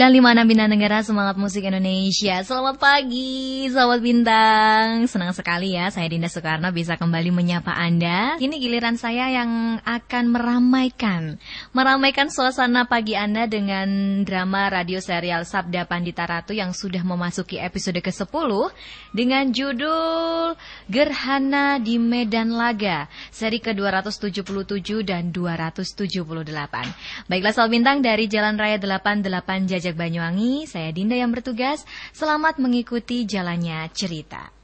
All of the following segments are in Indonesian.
956 Bintang Negara Semangat Musik Indonesia. Selamat pagi Sobat Bintang. Senang sekali ya saya Dinda Soekarno bisa kembali menyapa Anda. Ini giliran saya yang akan meramaikan Meramaikan suasana pagi Anda dengan drama radio serial Sabda Pandita Ratu Yang sudah memasuki episode ke-10 Dengan judul Gerhana di Medan Laga Seri ke-277 dan 278 Baiklah Sobat Bintang dari Jalan Raya 88 Jajak Banyuwangi, saya Dinda yang bertugas. Selamat mengikuti jalannya cerita.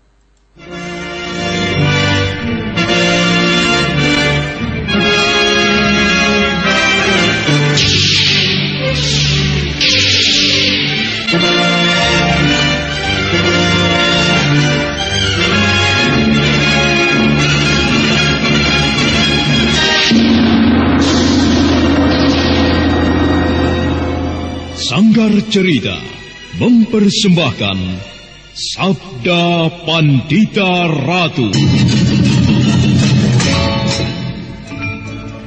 Sanggar Cerita mempersembahkan Sabda Pandita Ratu.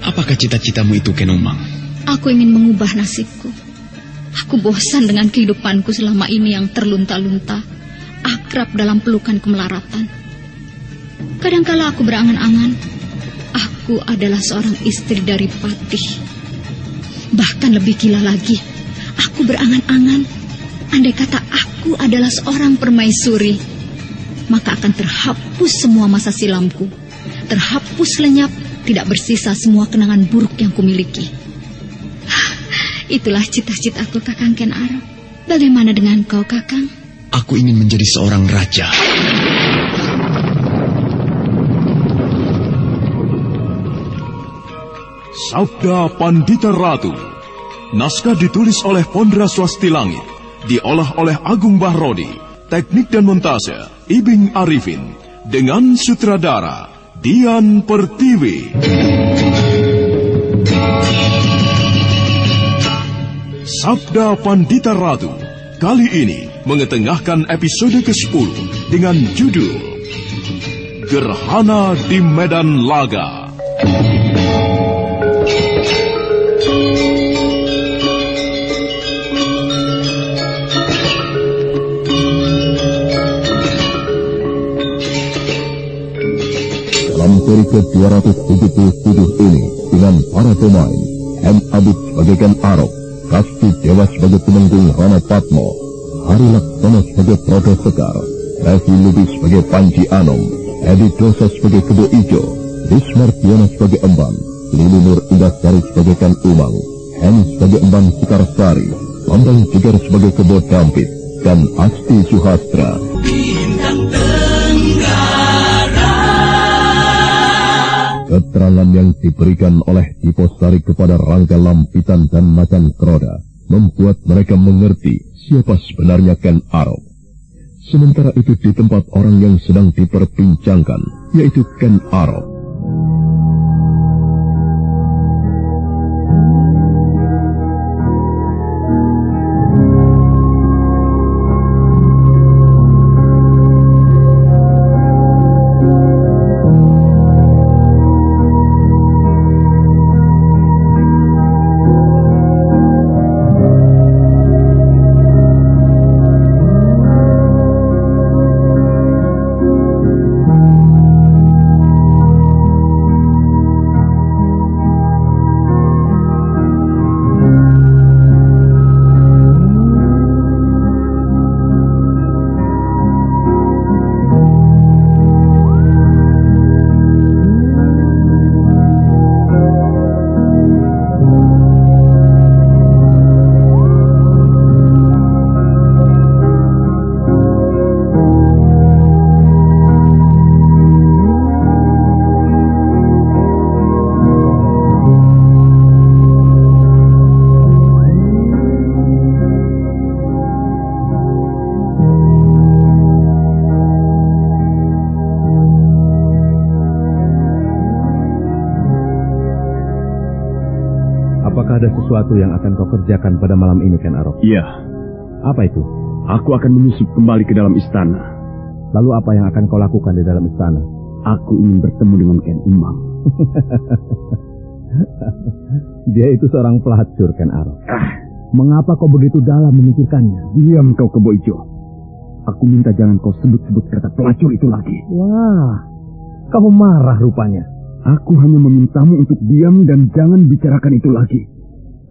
Apakah cita-citamu itu, Kenumang? Aku ingin mengubah nasibku. Aku bosan dengan kehidupanku selama ini yang terlunta-lunta, akrab dalam pelukan kemelaratan. Kadangkala aku berangan-angan, aku adalah seorang istri dari Patih. Bahkan lebih gila lagi, Aku berangan-angan, andai kata aku adalah seorang permaisuri, maka akan terhapus semua masa silamku. Terhapus lenyap, tidak bersisa semua kenangan buruk yang kumiliki. Itulah cita-citaku Kakang Ken Arok. Bagaimana dengan kau, Kakang? Aku ingin menjadi seorang raja. Sabda Pandita Ratu Naskah ditulis oleh Pondra Swasti Langit, diolah oleh Agung Bahrodi, teknik dan montase Ibing Arifin, dengan sutradara Dian Pertiwi. Sabda Pandita Ratu kali ini mengetengahkan episode ke-10 dengan judul Gerhana di Medan Laga. Seri ke-277 ini dengan para pemain M. Abid sebagai Ken Arok, Kasti Dewa sebagai penunggung Rana Patmo, Hari Laksono sebagai Prodo Sekar, Revi Lubis sebagai Panji Anom, Edi Dosa sebagai Kebo Ijo, Rismar Tiana sebagai Emban, Lili Nur Sari sebagai Ken Umang, Hen sebagai Emban Sari, Bambang Jigar sebagai Kebo Dampit, dan Asti Suhastra. Keterangan yang diberikan oleh Diposari kepada Rangga Lampitan dan Macan Kroda membuat mereka mengerti siapa sebenarnya Ken Arok. Sementara itu di tempat orang yang sedang diperbincangkan, yaitu Ken Arok. Sesuatu yang akan kau kerjakan pada malam ini, Ken Arok? Iya. Apa itu? Aku akan menyusup kembali ke dalam istana. Lalu apa yang akan kau lakukan di dalam istana? Aku ingin bertemu dengan Ken Umang. Dia itu seorang pelacur, Ken Arok. Ah, Mengapa kau begitu dalam memikirkannya? Diam kau kebo ijo. Aku minta jangan kau sebut-sebut kata pelacur itu lagi. Wah, kau marah rupanya. Aku hanya memintamu untuk diam dan jangan bicarakan itu lagi.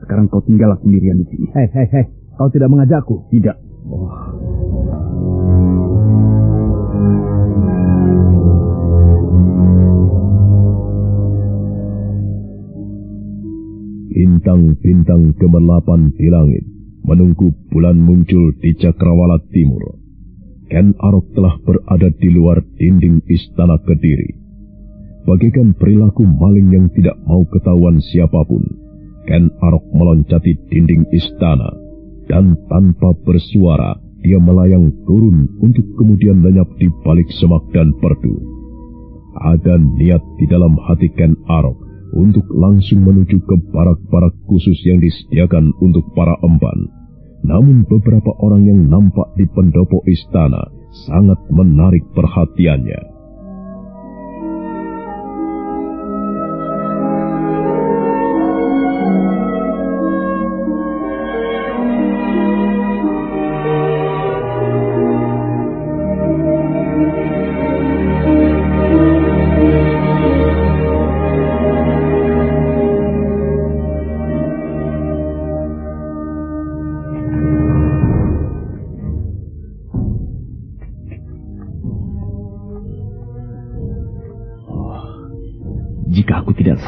Sekarang kau tinggal sendirian di sini. Hei, hei, hei. Kau tidak mengajakku? Tidak. Oh. Bintang-bintang gemerlapan di langit menunggu bulan muncul di Cakrawala Timur. Ken Arok telah berada di luar dinding istana Kediri. Bagaikan perilaku maling yang tidak mau ketahuan siapa pun, Ken Arok meloncati dinding istana dan tanpa bersuara dia melayang turun untuk kemudian lenyap di balik semak dan perdu. Ada niat di dalam hati Ken Arok untuk langsung menuju ke barak-barak khusus yang disediakan untuk para emban. Namun beberapa orang yang nampak di pendopo istana sangat menarik perhatiannya.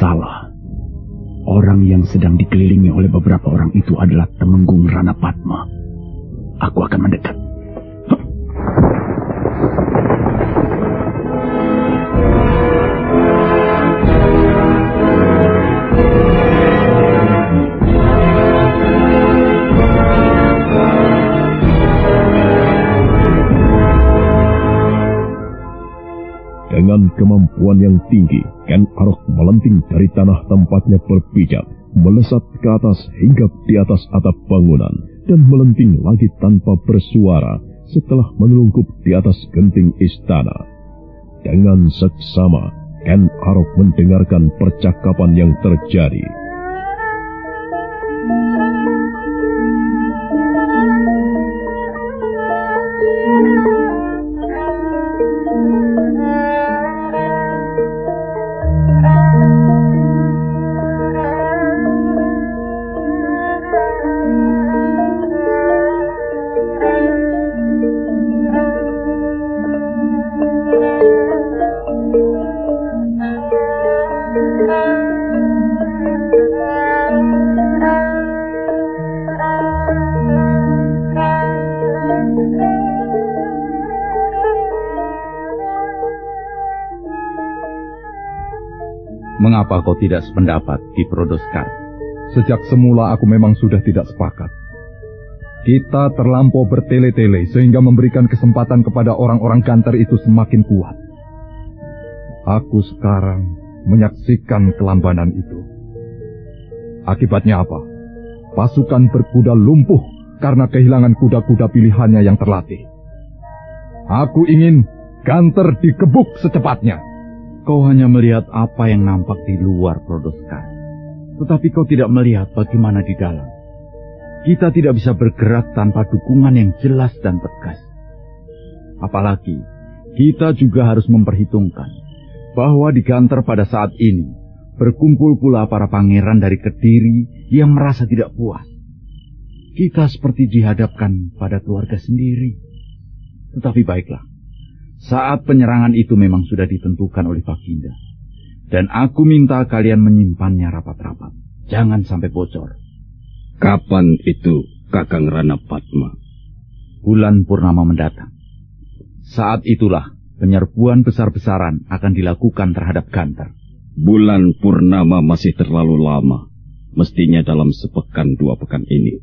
Salah, orang yang sedang dikelilingi oleh beberapa orang itu adalah Temenggung Rana Padma. Aku akan mendekat. Dengan kemampuan yang tinggi, Ken Arok melenting dari tanah tempatnya berpijak, melesat ke atas hingga di atas atap bangunan, dan melenting lagi tanpa bersuara setelah menelungkup di atas genting istana. Dengan seksama, Ken Arok mendengarkan percakapan yang terjadi. Mengapa kau tidak sependapat di Prodoskar? Sejak semula aku memang sudah tidak sepakat. Kita terlampau bertele-tele sehingga memberikan kesempatan kepada orang-orang kantor itu semakin kuat. Aku sekarang menyaksikan kelambanan itu. Akibatnya apa? Pasukan berkuda lumpuh karena kehilangan kuda-kuda pilihannya yang terlatih. Aku ingin Ganter dikebuk secepatnya. Kau hanya melihat apa yang nampak di luar Prodoskar. Tetapi kau tidak melihat bagaimana di dalam. Kita tidak bisa bergerak tanpa dukungan yang jelas dan tegas. Apalagi, kita juga harus memperhitungkan bahwa di Ganter pada saat ini berkumpul pula para pangeran dari Kediri yang merasa tidak puas. Kita seperti dihadapkan pada keluarga sendiri. Tetapi baiklah, saat penyerangan itu memang sudah ditentukan oleh Baginda. Dan aku minta kalian menyimpannya rapat-rapat. Jangan sampai bocor. Kapan itu, Kakang Rana Padma? Bulan purnama mendatang. Saat itulah penyerbuan besar-besaran akan dilakukan terhadap Gantar. Bulan purnama masih terlalu lama. Mestinya dalam sepekan dua pekan ini.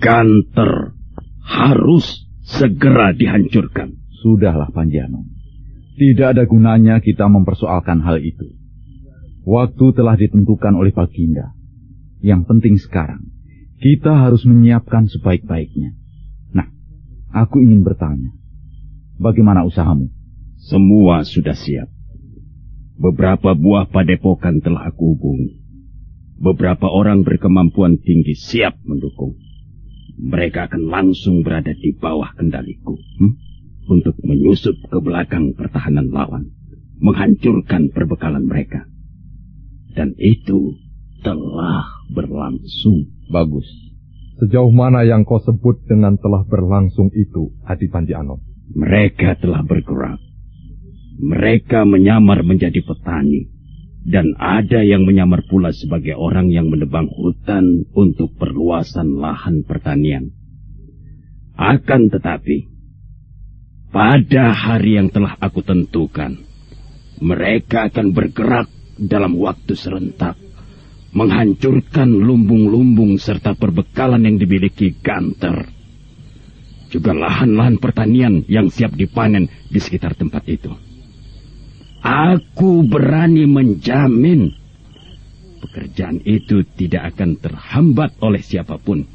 Ganter harus segera dihancurkan. Sudahlah Panjano. Tidak ada gunanya kita mempersoalkan hal itu. Waktu telah ditentukan oleh Baginda. Yang penting sekarang, kita harus menyiapkan sebaik-baiknya. Nah, aku ingin bertanya. Bagaimana usahamu? Semua sudah siap. Beberapa buah padepokan telah aku hubungi. beberapa orang berkemampuan tinggi siap mendukung. Mereka akan langsung berada di bawah kendaliku hmm? Untuk menyusup ke belakang pertahanan lawan, menghancurkan perbekalan mereka. Dan itu telah berlangsung. Bagus. Sejauh mana yang kau sebut dengan telah berlangsung itu, Adi Panjiano? Mereka telah bergerak. Mereka menyamar menjadi petani. Dan ada yang menyamar pula sebagai orang yang menebang hutan untuk perluasan lahan pertanian. Akan tetapi, pada hari yang telah aku tentukan, mereka akan bergerak dalam waktu serentak menghancurkan lumbung-lumbung serta perbekalan yang dimiliki Ganter. Juga lahan-lahan pertanian yang siap dipanen di sekitar tempat itu. Aku berani menjamin pekerjaan itu tidak akan terhambat oleh siapa pun.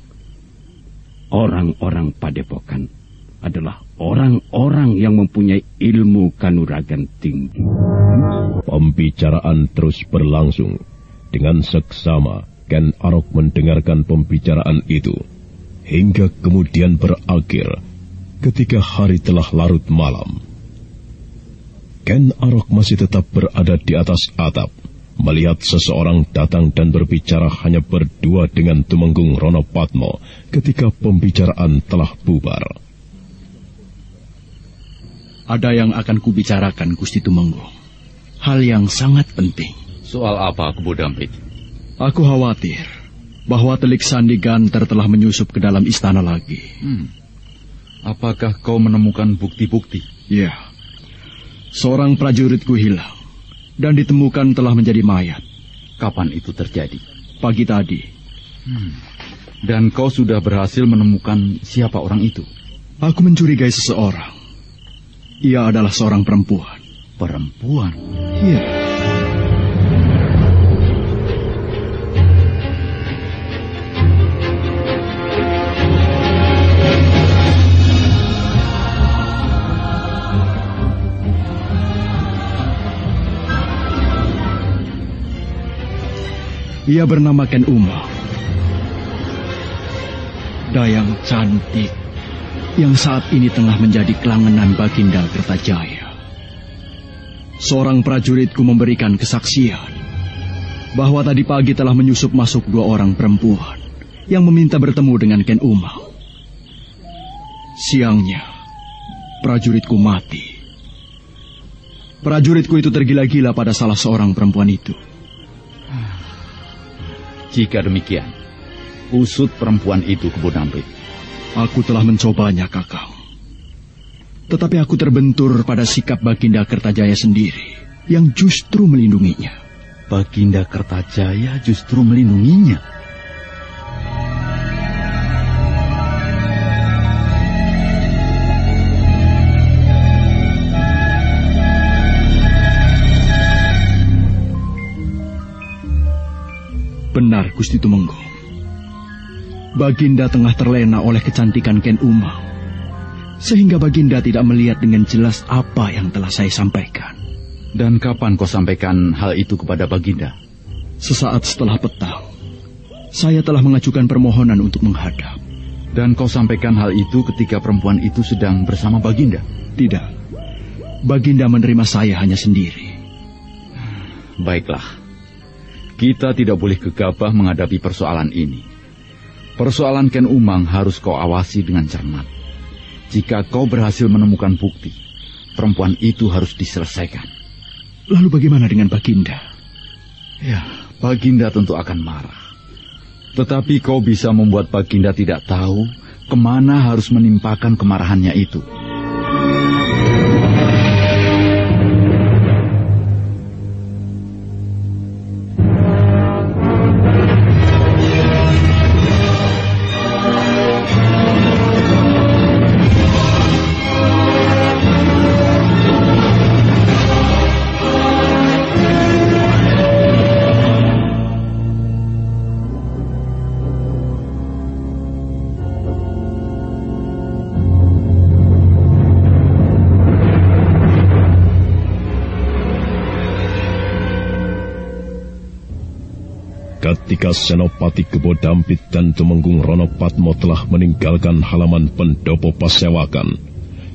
Orang-orang padepokan adalah orang-orang yang mempunyai ilmu kanuragan tinggi. Pembicaraan terus berlangsung dengan seksama, Ken Arok mendengarkan pembicaraan itu, hingga kemudian berakhir ketika hari telah larut malam. Ken Arok masih tetap berada di atas atap, melihat seseorang datang dan berbicara hanya berdua dengan Tumenggung Rono Patmo ketika pembicaraan telah bubar. Ada yang akan kubicarakan, Gusti Tumenggung. Hal yang sangat penting. Soal apa, Kubu Dampit? Aku khawatir bahwa Telik Sandi Ganter telah menyusup ke dalam istana lagi. Hmm. Apakah kau menemukan bukti-bukti? Ya. Seorang prajuritku hilang dan ditemukan telah menjadi mayat. Kapan itu terjadi? Pagi tadi. Hmm. Dan kau sudah berhasil menemukan siapa orang itu? Aku mencurigai seseorang. Ia adalah seorang perempuan. Perempuan? Iya. Ia bernama Ken Uma. Dayang cantik yang saat ini tengah menjadi kelangenan Baginda Kertajaya. Seorang prajuritku memberikan kesaksian bahwa tadi pagi telah menyusup masuk dua orang perempuan yang meminta bertemu dengan Ken Uma. Siangnya, prajuritku mati. Prajuritku itu tergila-gila pada salah seorang perempuan itu. Jika demikian, usut perempuan itu ke Bodampit. Aku telah mencobanya, Kakang. Tetapi aku terbentur pada sikap Baginda Kertajaya sendiri yang justru melindunginya. Baginda Kertajaya justru melindunginya? Benar, Gusti Tumenggung. Baginda tengah terlena oleh kecantikan Ken Umang. Sehingga Baginda tidak melihat dengan jelas apa yang telah saya sampaikan. Dan kapan kau sampaikan hal itu kepada Baginda? Sesaat setelah petang. Saya telah mengajukan permohonan untuk menghadap. Dan kau sampaikan hal itu ketika perempuan itu sedang bersama Baginda? Tidak. Baginda menerima saya hanya sendiri. Baiklah. Kita tidak boleh gegabah menghadapi persoalan ini. Persoalan Ken Umang harus kau awasi dengan cermat. Jika kau berhasil menemukan bukti, perempuan itu harus diselesaikan. Lalu bagaimana dengan Baginda? Ya, Baginda tentu akan marah. Tetapi kau bisa membuat Baginda tidak tahu ke mana harus menimpakan kemarahannya itu. Ketika Senopati Kebo Dampit dan Tumenggung Rono Patmo telah meninggalkan halaman pendopo pasewakan,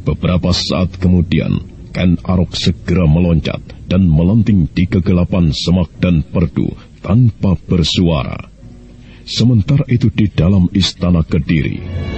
beberapa saat kemudian Ken Arok segera meloncat dan melenting di kegelapan semak dan perdu tanpa bersuara. Sementara itu di dalam istana Kediri,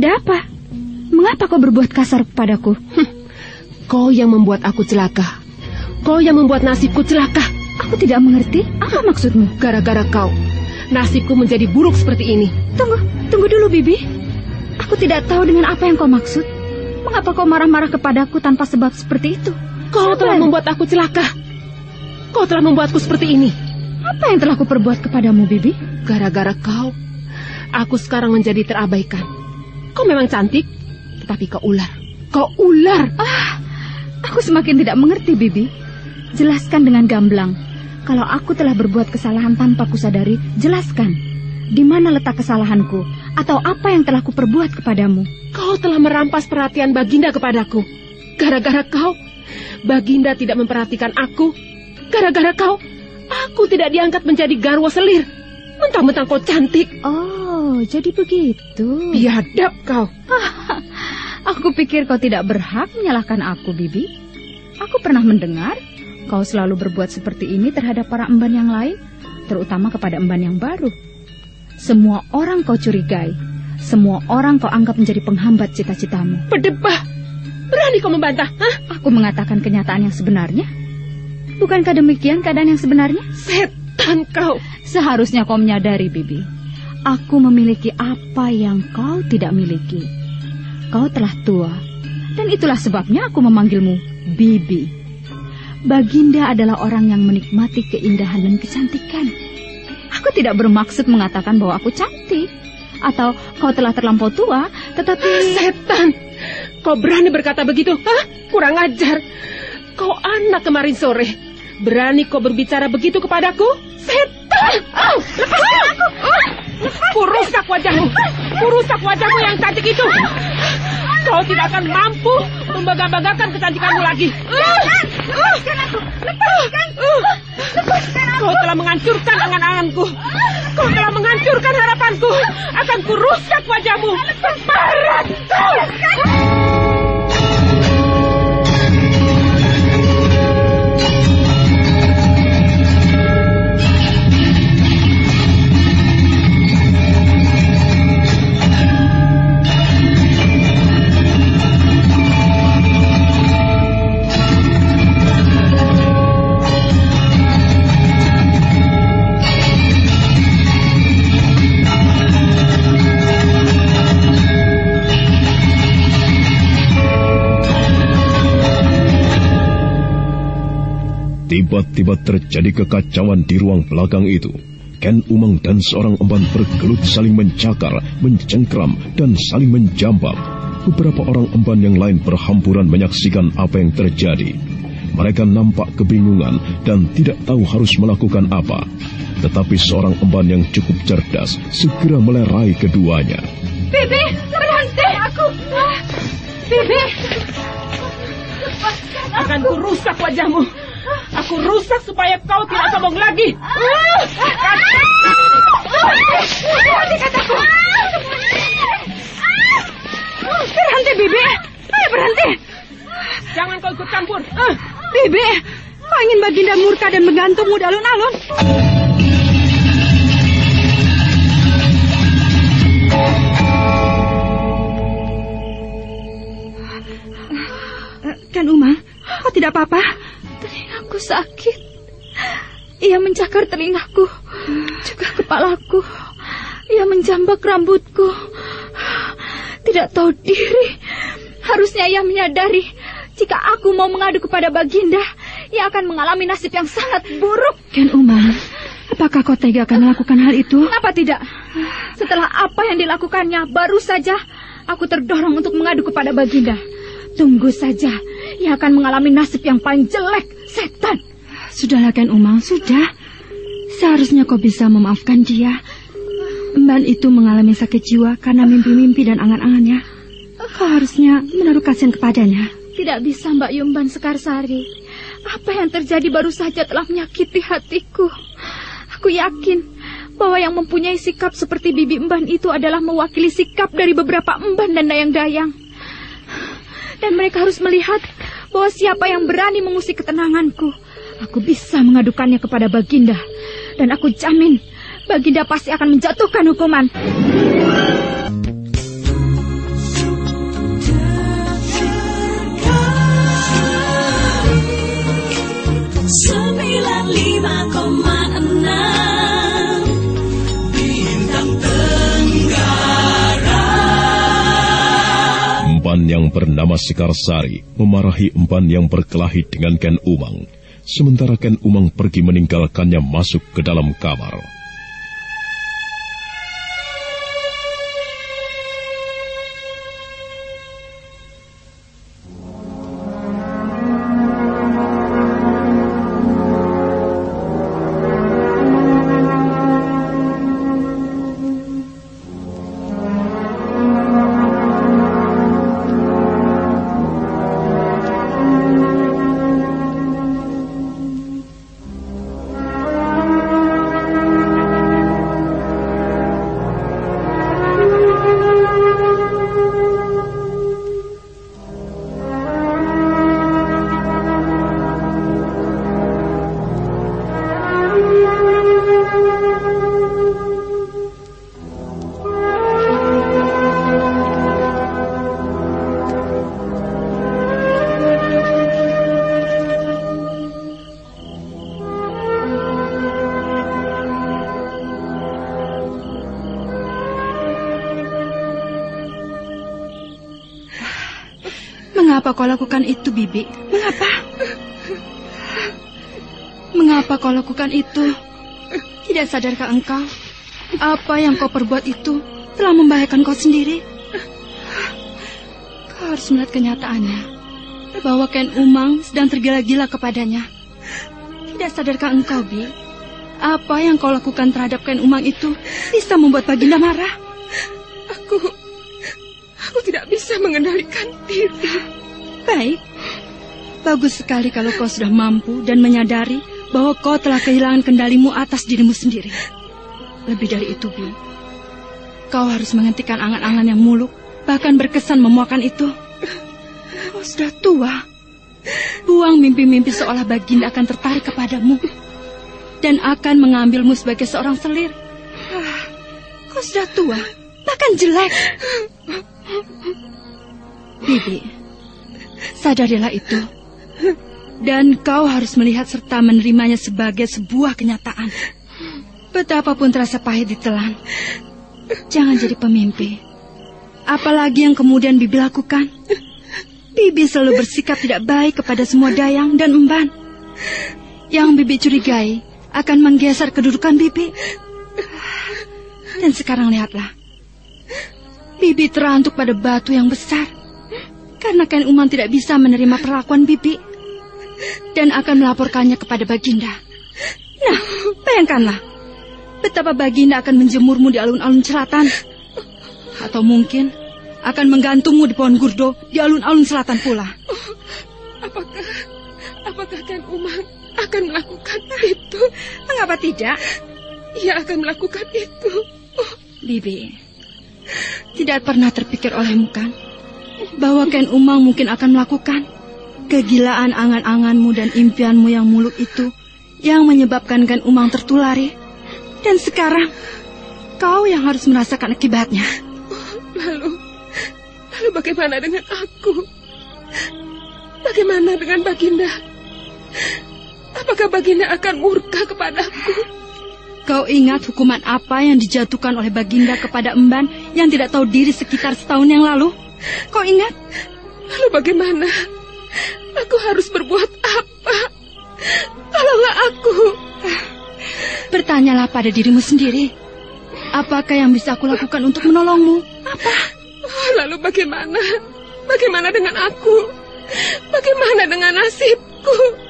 Ada apa? Mengapa kau berbuat kasar kepadaku? Hm, kau yang membuat aku celaka. Kau yang membuat nasibku celaka. Aku tidak mengerti. Apa maksudmu? Gara-gara kau, nasibku menjadi buruk seperti ini. Tunggu, tunggu dulu, Bibi. Aku tidak tahu dengan apa yang kau maksud. Mengapa kau marah-marah kepadaku tanpa sebab seperti itu? Kau telah membuat aku celaka. Kau telah membuatku seperti ini. Apa yang telah aku perbuat kepadamu, Bibi? Gara-gara kau, aku sekarang menjadi terabaikan. Kau memang cantik, tetapi kau ular. Kau ular. Ah, aku semakin tidak mengerti, Bibi. Jelaskan dengan gamblang. Kalau aku telah berbuat kesalahan tanpa kusadari, jelaskan. Di mana letak kesalahanku? Atau apa yang telah kuperbuat kepadamu? Kau telah merampas perhatian Baginda kepadaku. Gara-gara kau, Baginda tidak memperhatikan aku. Gara-gara kau, aku tidak diangkat menjadi garwo selir. Mentang-mentang kau cantik. Oh, jadi begitu. Biadab kau. aku pikir kau tidak berhak menyalahkan aku, Bibi. Aku pernah mendengar kau selalu berbuat seperti ini terhadap para emban yang lain, terutama kepada emban yang baru. Semua orang kau curigai, semua orang kau anggap menjadi penghambat cita-citamu. Berdebah! Berani kau membantah, hah? Aku mengatakan kenyataan yang sebenarnya. Bukankah demikian keadaan yang sebenarnya? Setan kau! Seharusnya kau menyadari, Bibi. Aku memiliki apa yang kau tidak miliki. Kau telah tua, dan itulah sebabnya aku memanggilmu Bibi. Baginda adalah orang yang menikmati keindahan dan kecantikan. Aku tidak bermaksud mengatakan bahwa aku cantik. Atau kau telah terlampau tua, tetapi... Ah, setan! Kau berani berkata begitu? Hah? Kurang ajar. Kau anak kemarin sore. Berani kau berbicara begitu kepadaku? Setan! Oh, lepaskan aku! Kurusak wajahmu! Kurusak wajahmu yang cantik itu! Kau tidak akan mampu membangga-banggakan kecantikanmu lagi. Lepaskan! Lepaskan! Lepaskan! Kau telah menghancurkan angan-anganku. Kau telah menghancurkan harapanku. Akan kurusak wajahmu. Barat kau! Tiba-tiba terjadi kekacauan di ruang belakang itu. Ken Umang dan seorang emban bergelut saling mencakar, mencengkram, dan saling menjambak. Beberapa orang emban yang lain berhamburan menyaksikan apa yang terjadi. Mereka nampak kebingungan dan tidak tahu harus melakukan apa. Tetapi seorang emban yang cukup cerdas segera melerai keduanya. Bibi, berhenti aku. Bibi. Akan kurusak wajahmu. Aku rusak supaya kau tidak sombong lagi. Berhenti kataku. Berhenti, Bibi. Ayo berhenti. Jangan kau ikut campur. Uh. Bibi, kau ingin Baginda murka dan menggantungmu di alun-alun? Kan Uma, kau tidak apa-apa? Telingaku sakit. Ia mencakar telingaku, juga kepalaku. Ia menjambak rambutku. Tidak tahu diri. Harusnya ia menyadari jika aku mau mengadu kepada Baginda, ia akan mengalami nasib yang sangat buruk. Ken Uma, apakah kau tega akan melakukan hal itu? Kenapa tidak? Setelah apa yang dilakukannya, baru saja aku terdorong untuk mengadu kepada Baginda. Tunggu saja, ia akan mengalami nasib yang paling jelek, setan. Sudahlah Ken Umang, sudah. Seharusnya kau bisa memaafkan dia. Emban itu mengalami sakit jiwa karena mimpi-mimpi dan angan-angannya. Kau harusnya menaruh kasihan kepadanya. Tidak bisa Mbak Yumban Sekarsari. Apa yang terjadi baru saja telah menyakiti hatiku. Aku yakin bahwa yang mempunyai sikap seperti Bibi Emban itu adalah mewakili sikap dari beberapa emban dan dayang-dayang. Dan mereka harus melihat bahwa siapa yang berani mengusik ketenanganku, aku bisa mengadukannya kepada Baginda. Dan aku jamin, Baginda pasti akan menjatuhkan hukuman. Sembilan lima Empan yang bernama Sekarsari memarahi empan yang berkelahi dengan Ken Umang. Sementara Ken Umang pergi meninggalkannya masuk ke dalam kamar. Kau lakukan itu, Bibi? Mengapa? Mengapa kau lakukan itu? Tidak sadarkah engkau? Apa yang kau perbuat itu telah membahayakan kau sendiri? Kau harus melihat kenyataannya. Bahwa Ken Umang sedang tergila-gila kepadanya. Tidak sadarkah engkau, Bi? Apa yang kau lakukan terhadap Ken Umang itu bisa membuat Baginda marah? Aku... Aku tidak bisa mengendalikan diri. Baik. Bagus sekali kalau kau sudah mampu dan menyadari bahwa kau telah kehilangan kendalimu atas dirimu sendiri. Lebih dari itu, Bi. Kau harus menghentikan angan-angan yang muluk, bahkan berkesan memuakan itu. Kau sudah tua. Buang mimpi-mimpi seolah Baginda akan tertarik kepadamu. Dan akan mengambilmu sebagai seorang selir. Kau sudah tua, bahkan jelek. Bibi, sadarilah itu. Dan kau harus melihat serta menerimanya sebagai sebuah kenyataan. Betapapun terasa pahit ditelan, jangan jadi pemimpi. Apalagi yang kemudian Bibi lakukan. Bibi selalu bersikap tidak baik kepada semua dayang dan emban. Yang Bibi curigai akan menggeser kedudukan Bibi. Dan sekarang lihatlah. Bibi terantuk pada batu yang besar. Karena Ken Umang tidak bisa menerima perlakuan Bibi. Dan akan melaporkannya kepada Baginda. Nah, bayangkanlah. Betapa Baginda akan menjemurmu di alun-alun selatan. Atau mungkin akan menggantungmu di pohon gurdo di alun-alun selatan pula. Apakah... Apakah Ken Umang akan melakukan itu? Mengapa tidak? ia akan melakukan itu. Bibi, tidak pernah terpikir olehmu kan bahwa Ken Umang mungkin akan melakukan kegilaan angan-anganmu dan impianmu yang muluk itu yang menyebabkan Ken Umang tertulari. Dan sekarang kau yang harus merasakan akibatnya. Lalu, lalu bagaimana dengan aku? Bagaimana dengan Baginda? Apakah Baginda akan murka kepadaku? Kau ingat hukuman apa yang dijatuhkan oleh Baginda kepada Emban yang tidak tahu diri sekitar setahun yang lalu? Kau ingat? Lalu bagaimana? Aku harus berbuat apa? Tolonglah aku. Bertanyalah pada dirimu sendiri. Apakah yang bisa aku lakukan untuk menolongmu? Apa? Lalu bagaimana? Bagaimana dengan aku? Bagaimana dengan nasibku?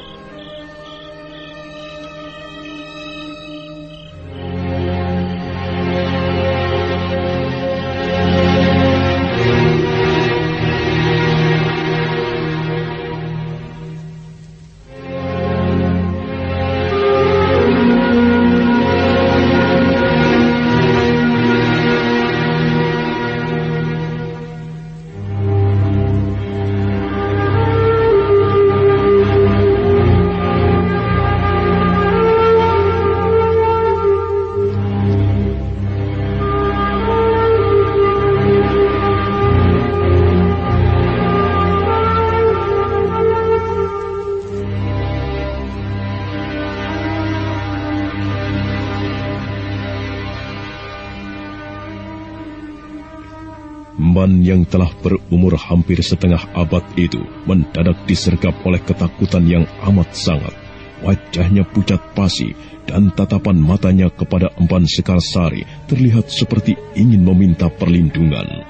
Telah berumur hampir setengah abad itu mendadak disergap oleh ketakutan yang amat sangat. Wajahnya pucat pasi dan tatapan matanya kepada Emban Sekarsari terlihat seperti ingin meminta perlindungan.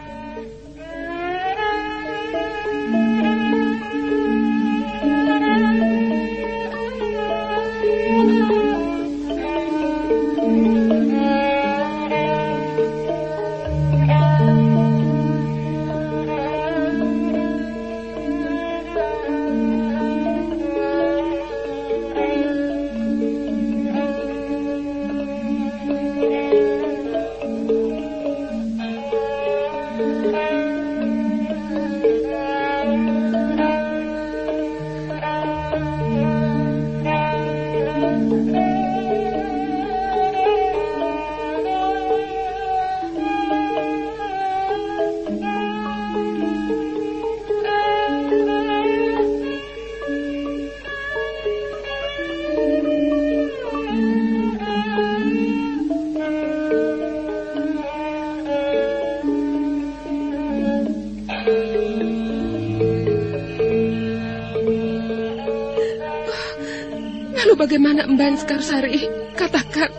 Bagaimana Mban Sekarsari? Katakan,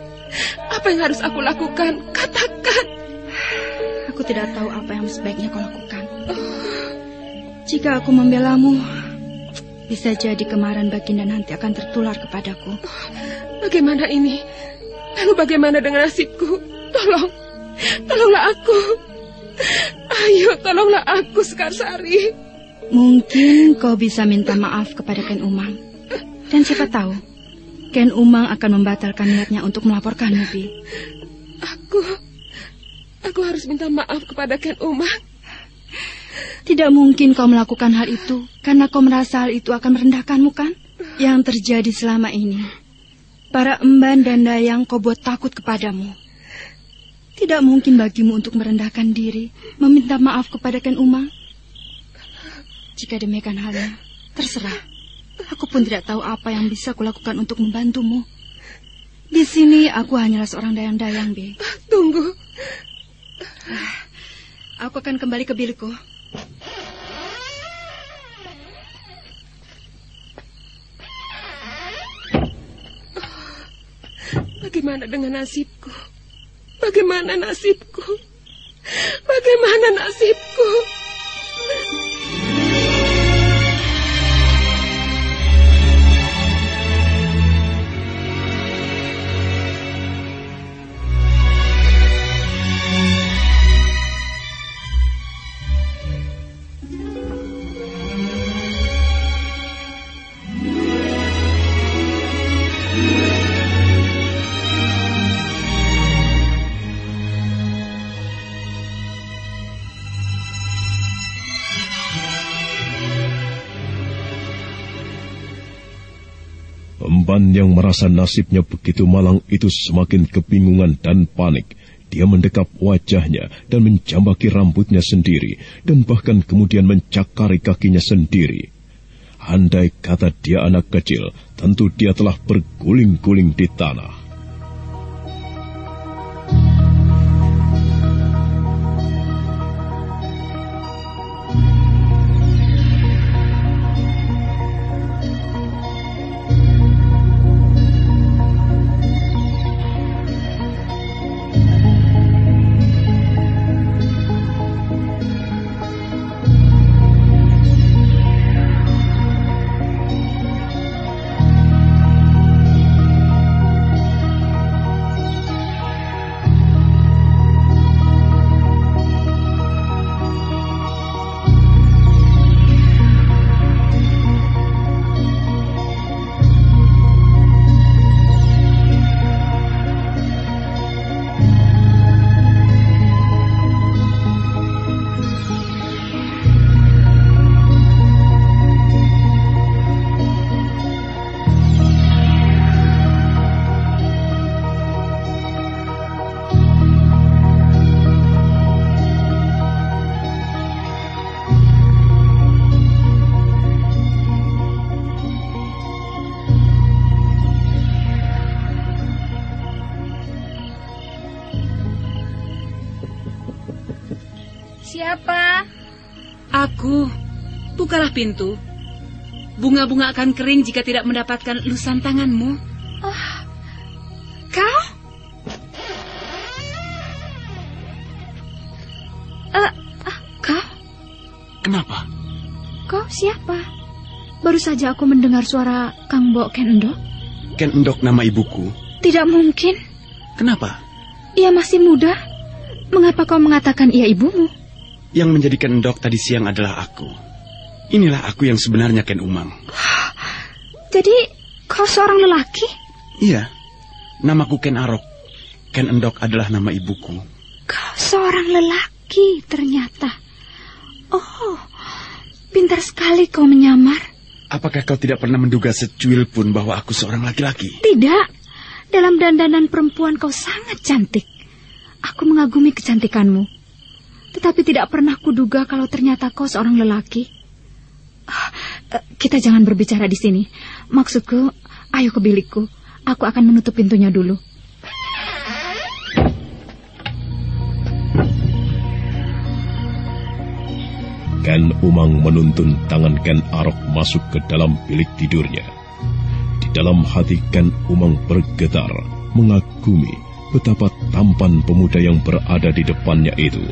apa yang harus aku lakukan? Katakan. Aku tidak tahu apa yang sebaiknya kau lakukan. Jika aku membelamu, bisa jadi kemarahan Baginda nanti akan tertular kepadaku. Bagaimana ini? Lalu bagaimana dengan nasibku? Tolong, tolonglah aku. Ayo, tolonglah aku, Sekarsari. Mungkin kau bisa minta maaf kepada Ken Umang. Dan siapa tahu, Ken Umang akan membatalkan niatnya untuk melaporkanmu, Bi. Aku, aku harus minta maaf kepada Ken Umang. Tidak mungkin kau melakukan hal itu karena kau merasa hal itu akan merendahkanmu, kan? Yang terjadi selama ini. Para emban dan dayang kau buat takut kepadamu. Tidak mungkin bagimu untuk merendahkan diri, meminta maaf kepada Ken Umang. Jika demikian halnya, terserah. Aku pun tidak tahu apa yang bisa kulakukan untuk membantumu. Di sini aku hanyalah seorang dayang-dayang, Bi. Tunggu. Aku akan kembali ke bilikku. Bagaimana dengan nasibku? Bagaimana nasibku? Bagaimana nasibku? Yang merasa nasibnya begitu malang itu semakin kebingungan dan panik. Dia mendekap wajahnya dan menjambaki rambutnya sendiri, dan bahkan kemudian mencakari kakinya sendiri. Andai kata dia anak kecil, tentu dia telah berguling-guling di tanah. Bukalah pintu. Bunga-bunga akan kering jika tidak mendapatkan elusan tanganmu. Oh, kau? Eh, ah, kau? Kenapa? Kau siapa? Baru saja aku mendengar suara Kang Bo Ken Endok. Ken Endok nama ibuku. Tidak mungkin. Kenapa? Ia masih muda. Mengapa kau mengatakan ia ibumu? Yang menjadikan Endok tadi siang adalah aku. Inilah aku yang sebenarnya Ken Umang. Jadi kau seorang lelaki? Iya. Namaku Ken Arok. Ken Endok adalah nama ibuku. Kau seorang lelaki ternyata. Oh, pintar sekali kau menyamar. Apakah kau tidak pernah menduga secuil pun bahwa aku seorang laki-laki? Tidak. Dalam dandanan perempuan kau sangat cantik. Aku mengagumi kecantikanmu. Tetapi tidak pernah kuduga kalau ternyata kau seorang lelaki. Eh, Kita jangan berbicara di sini. Maksudku, ayo ke bilikku. Aku akan menutup pintunya dulu. Ken Umang menuntun tangan Ken Arok masuk ke dalam bilik tidurnya. Di dalam hati Ken Umang bergetar, mengagumi betapa tampan pemuda yang berada di depannya itu.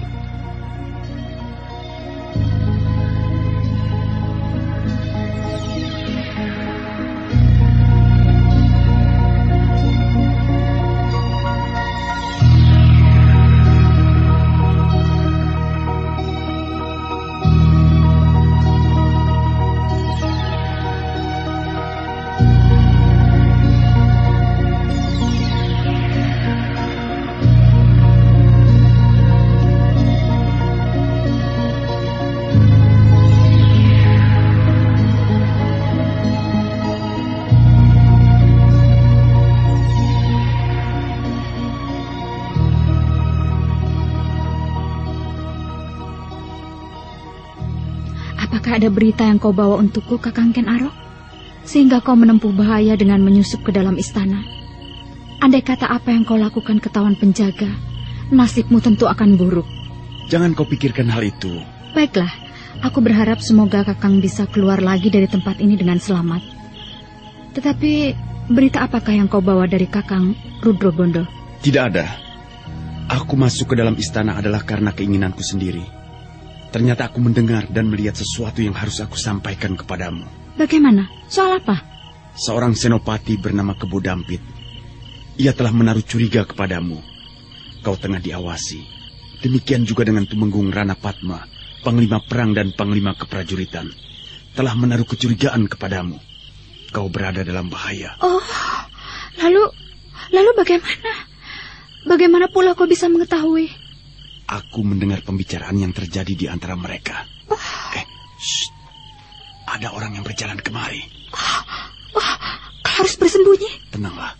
Berita yang kau bawa untukku, Kakang Ken Arok? Sehingga kau menempuh bahaya dengan menyusup ke dalam istana. Andai kata apa yang kau lakukan ketahuan penjaga, nasibmu tentu akan buruk. Jangan kau pikirkan hal itu. Baiklah, aku berharap semoga Kakang bisa keluar lagi dari tempat ini dengan selamat. Tetapi, berita apakah yang kau bawa dari Kakang Rudro Bondo? Tidak ada. Aku masuk ke dalam istana adalah karena keinginanku sendiri. Ternyata aku mendengar dan melihat sesuatu yang harus aku sampaikan kepadamu. Bagaimana? Soal apa? Seorang senopati bernama Kebo Dampit. Ia telah menaruh curiga kepadamu. Kau tengah diawasi. Demikian juga dengan Tumenggung Rana Padma, Panglima Perang dan Panglima Keprajuritan. Telah menaruh kecurigaan kepadamu. Kau berada dalam bahaya. Oh, lalu, lalu bagaimana? Bagaimana pula kau bisa mengetahui? Aku mendengar pembicaraan yang terjadi di antara mereka. Eh, shh. Ada orang yang berjalan kemari. Oh, harus bersembunyi. Tenanglah.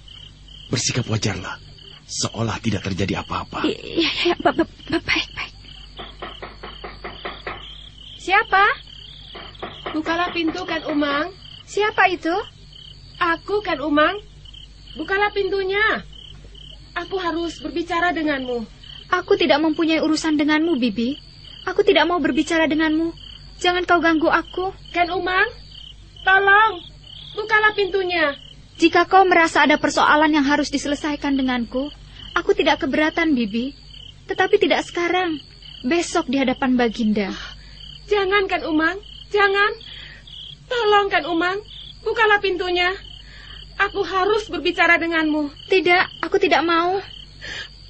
Bersikap wajarlah. Seolah tidak terjadi apa-apa. Iya, iya, ba ba ba baik, baik. Siapa? Bukalah pintu kan Umang. Siapa itu? Aku kan Umang. Bukalah pintunya. Aku harus berbicara denganmu. Aku tidak mempunyai urusan denganmu, Bibi. Aku tidak mau berbicara denganmu. Jangan kau ganggu aku. Kan Umang? Tolong, bukalah pintunya. Jika kau merasa ada persoalan yang harus diselesaikan denganku, aku tidak keberatan, Bibi. Tetapi tidak sekarang. Besok di hadapan Baginda. Jangan kan Umang, jangan. Tolong kan Umang, bukalah pintunya. Aku harus berbicara denganmu. Tidak, aku tidak mau.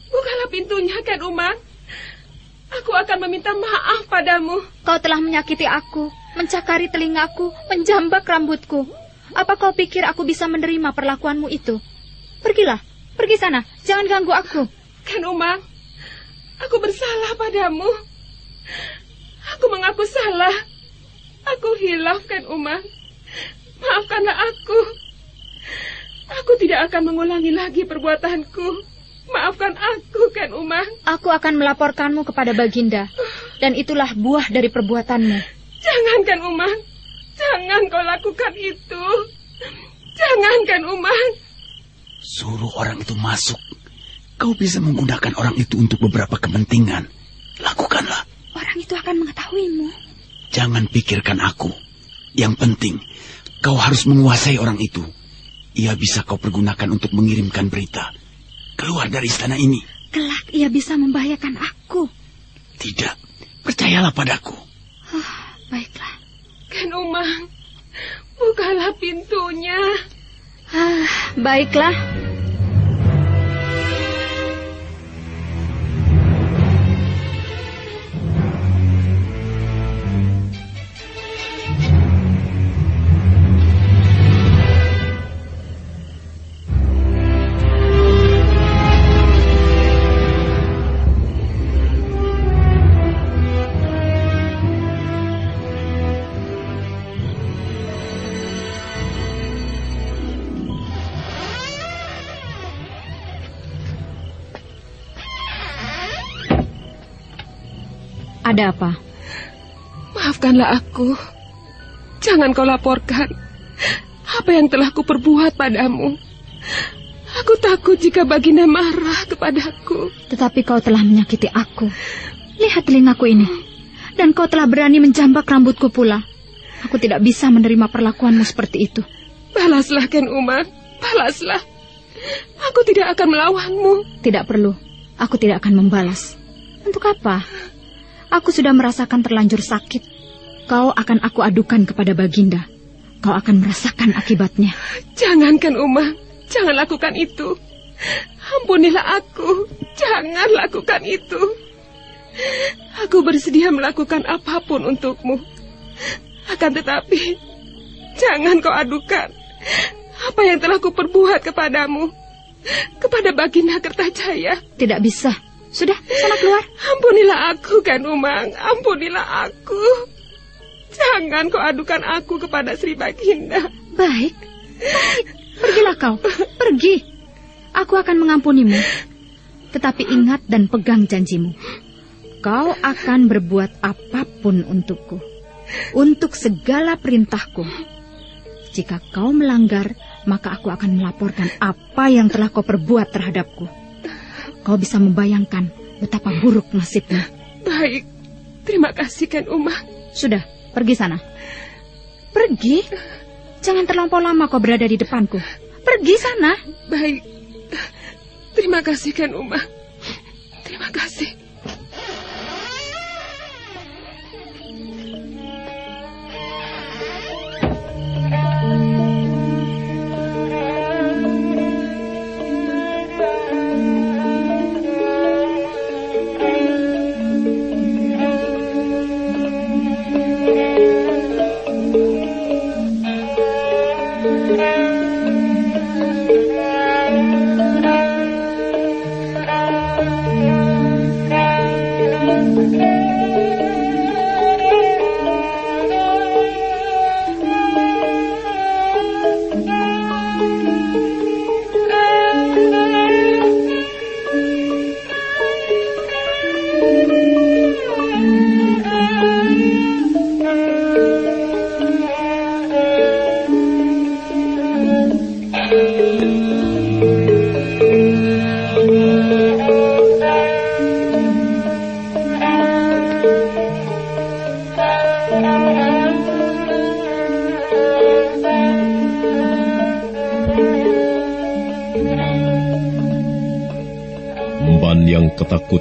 Bukalah pintunya kan Umang. Aku akan meminta maaf padamu. Kau telah menyakiti aku, mencakari telingaku, menjambak rambutku. Apa kau pikir aku bisa menerima perlakuanmu itu? Pergilah, pergi sana, jangan ganggu aku. Kan Umang, aku bersalah padamu. Aku mengaku salah. Aku hilaf kan Umang. Maafkanlah aku. Aku tidak akan mengulangi lagi perbuatanku. Maafkan aku kan Umang. Aku akan melaporkanmu kepada Baginda. Dan itulah buah dari perbuatanmu. Jangan kan Umang. Jangan kau lakukan itu. Jangan kan Umang. Suruh orang itu masuk. Kau bisa menggunakan orang itu untuk beberapa kepentingan. Lakukanlah. Orang itu akan mengetahuimu. Jangan pikirkan aku. Yang penting, kau harus menguasai orang itu. Ia bisa kau pergunakan untuk mengirimkan berita. Keluar dari istana ini. Kelak ia bisa membahayakan aku. Tidak. Percayalah padaku. Oh, baiklah. Kan Umang, bukalah pintunya. Ah, baiklah. Ada apa? Maafkanlah aku. Jangan kau laporkan apa yang telah kuperbuat padamu. Aku takut jika Baginda marah kepadaku. Tetapi kau telah menyakiti aku. Lihat telingaku ini. Dan kau telah berani menjambak rambutku pula. Aku tidak bisa menerima perlakuanmu seperti itu. Balaslah Ken Umar, balaslah. Aku tidak akan melawanmu. Tidak perlu. Aku tidak akan membalas. Untuk apa? Aku sudah merasakan terlanjur sakit. Kau akan aku adukan kepada Baginda. Kau akan merasakan akibatnya. Jangankan Uma, jangan lakukan itu. Ampunilah aku, jangan lakukan itu. Aku bersedia melakukan apa pun untukmu. Akan tetapi, jangan kau adukan apa yang telah kuperbuat kepadamu. Kepada Baginda Kertajaya. Tidak bisa. Sudah, sana keluar. Ampunilah aku, kan Umang. Ampunilah aku. Jangan kau adukan aku kepada Sri Baginda. Baik, baik. Pergilah kau, pergi. Aku akan mengampunimu. Tetapi ingat dan pegang janjimu. Kau akan berbuat apa pun untukku. Untuk segala perintahku. Jika kau melanggar, maka aku akan melaporkan apa yang telah kau perbuat terhadapku. Kau bisa membayangkan betapa buruk nasibmu. Baik, terima kasih kan Uma. Sudah, pergi sana. Pergi? Jangan terlampau lama kau berada di depanku. Pergi sana. Baik, terima kasih kan Uma. Terima kasih.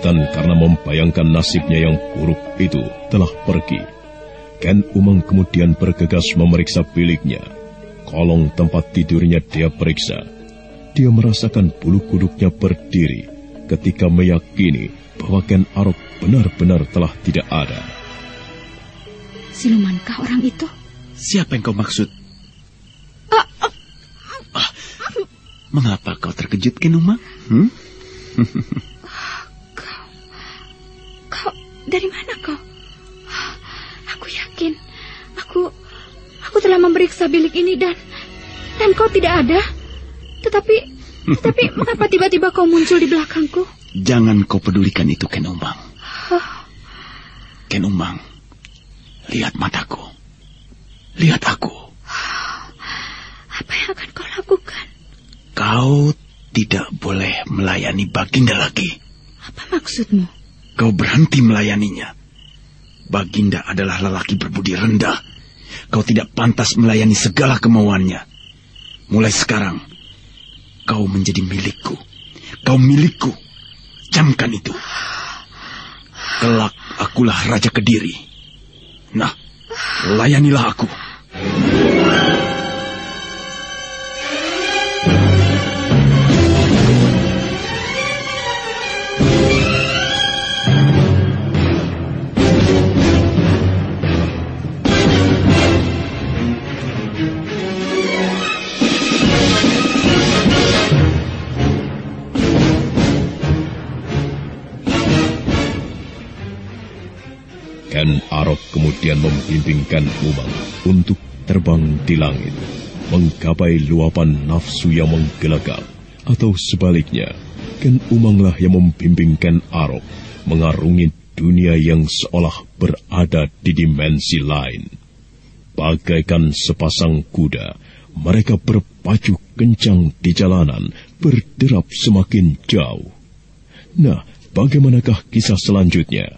Ketakutan karena membayangkan nasibnya yang buruk itu telah pergi, Ken Umang kemudian bergegas memeriksa biliknya. Kolong tempat tidurnya dia periksa. Dia merasakan bulu kuduknya berdiri ketika meyakini bahwa Ken Arok benar-benar telah tidak ada. Silumankah orang itu? Siapa yang kau maksud? Ah, mengapa kau terkejut, Kenuma? Hmm? Kau tidak ada. Tetapi, tetapi mengapa tiba-tiba kau muncul di belakangku? Jangan kau pedulikan itu, Ken Umang. Ken Umang, lihat mataku. Lihat aku. Apa yang akan kau lakukan? Kau tidak boleh melayani Baginda lagi. Apa maksudmu? Kau berhenti melayaninya. Baginda adalah lelaki berbudi rendah. Kau tidak pantas melayani segala kemauannya. Mulai sekarang, kau menjadi milikku. Kau milikku. Camkan itu. Kelak akulah Raja Kediri. Nah, layanilah aku. Membimbingkan Umang untuk terbang di langit, menggapai luapan nafsu yang menggelagap, atau sebaliknya, Ken Umanglah yang membimbing Ken Arok mengarungi dunia yang seolah berada di dimensi lain. Bagaikan sepasang kuda, mereka berpacu kencang di jalanan, berderap semakin jauh. Nah, bagaimanakah kisah selanjutnya?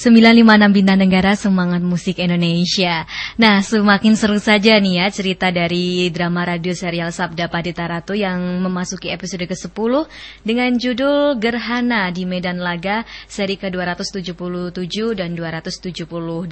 956 Bintang Tenggara Semangat Musik Indonesia. Nah semakin seru saja nih ya cerita dari drama radio serial Sabda Padita Ratu yang memasuki episode ke-10 dengan judul Gerhana di Medan Laga seri ke-277 dan 278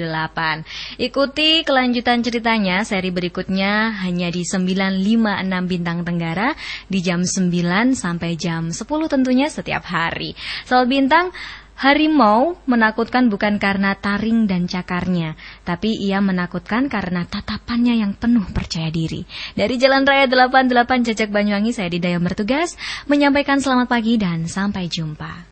Ikuti kelanjutan ceritanya seri berikutnya hanya di 956 Bintang Tenggara di jam 9 sampai jam 10 tentunya setiap hari. Soal Bintang Harimau menakutkan bukan karena taring dan cakarnya, tapi ia menakutkan karena tatapannya yang penuh percaya diri. Dari Jalan Raya 88 Jajak Banyuwangi, saya Didaya bertugas menyampaikan selamat pagi dan sampai jumpa.